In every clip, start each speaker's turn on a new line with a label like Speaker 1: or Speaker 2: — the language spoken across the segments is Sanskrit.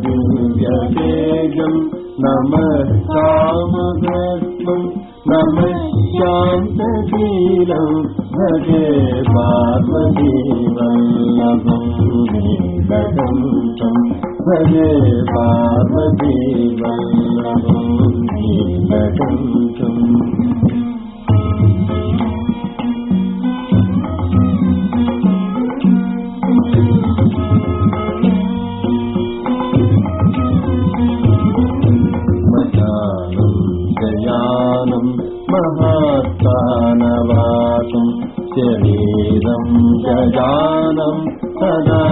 Speaker 1: नमो दिव्यतेजम् नमः नमः भजे नीलकण्ठम् भजे पार्वतीवल्लभम् जजानम् सदा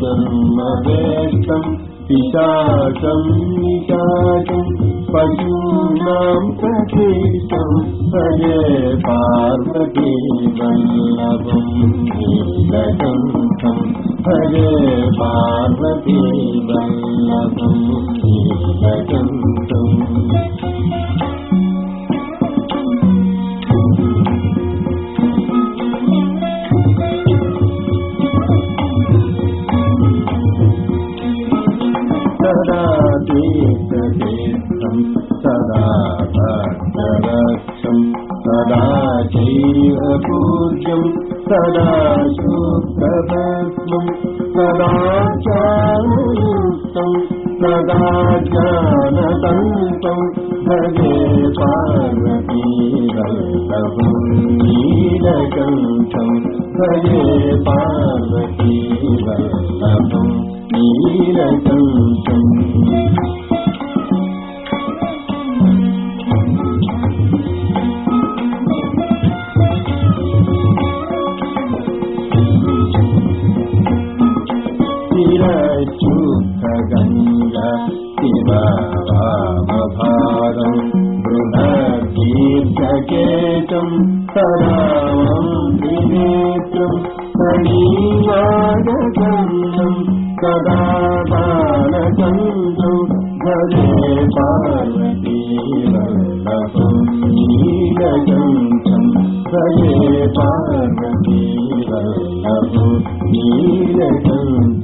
Speaker 1: जन्मवेष्टम् पिशाचम् निशाचम् पशूनाम् प्रतीशम् भजे पार्वती नीलकण्ठम् भजे पार्वती नीलकण्ठम् सदा तीर्थतीर्थम् सदा भक्तरक्षम् सदा चैव सदा शुद्धभस्मम् सदा चारुयुक्तम् सदा ज्ञानतन्तम् भजे पार्वतीवल्लभम् नीलकण्ठम् भजे पार्वतीवल्लभम् నీలకంఠం తిరచుక్కగంగ శివరామభారం బృహదీర్ఘకేతం సదా सनीवादगन्धम् सदा बालचन्द्रम् भजे पार्वतीवल्लभम् नीलकण्ठम् भजे पार्वतीवल्लभम् नीलकण्ठम्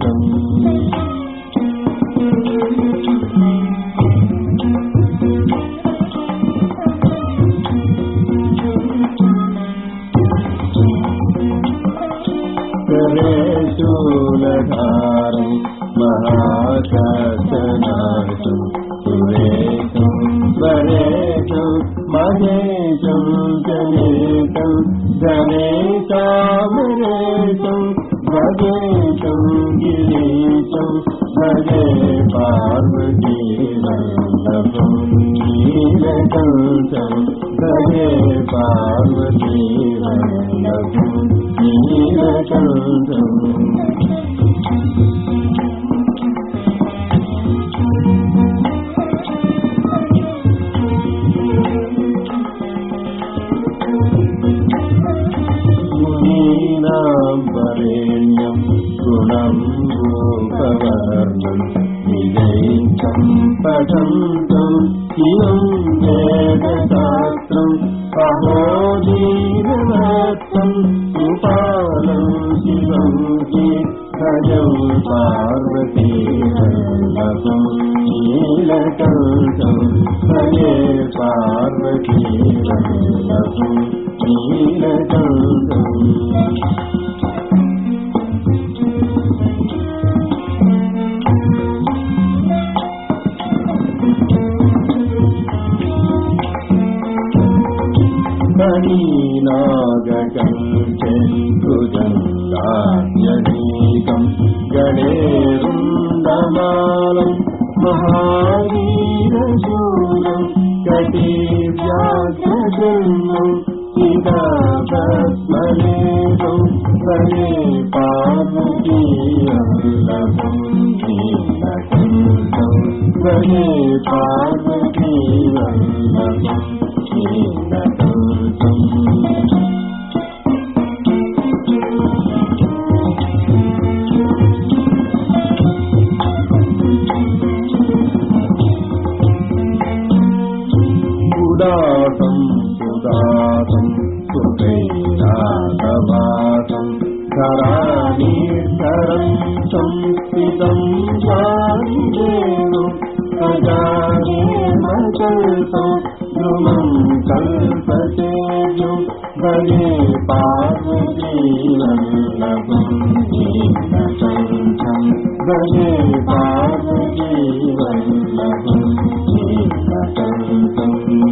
Speaker 1: महाशासनाशम् सुरेशम् वरेशम् महेशम् जनेशम् जनेशामरेशम् भजेशम् गिरीशम् भजे पार्वतीवल्लभम् नीलकण्ठम् भजे பவர்ணம் இதை சம்பதந்தம் இனம் வேதசாஸ்திரம் அகோஜீரணாத்தம் உபாலம் சிவம் கஜம் பார்வதீ நீலகந்தம் ஹரே பார்வதீ நீலகந்தம் भजे पार्वती वल्लभम् नीलकण्ठम् मणिनागकण्ठे भुजङ्गान्यनीकम् गणेरुन्दमालम् महावीरशूलम् कटिव्याघ्रजन्मम् चिदाभस्मलेदम् हरे उदासम् सुदासम् सुखैरागवासम् धराणीर्धरम् संस्थितम् जागे मकल्पं ध्रुवं कल्पतेजो भजे पार्वतीवल्लभं नीलकण्ठं भजे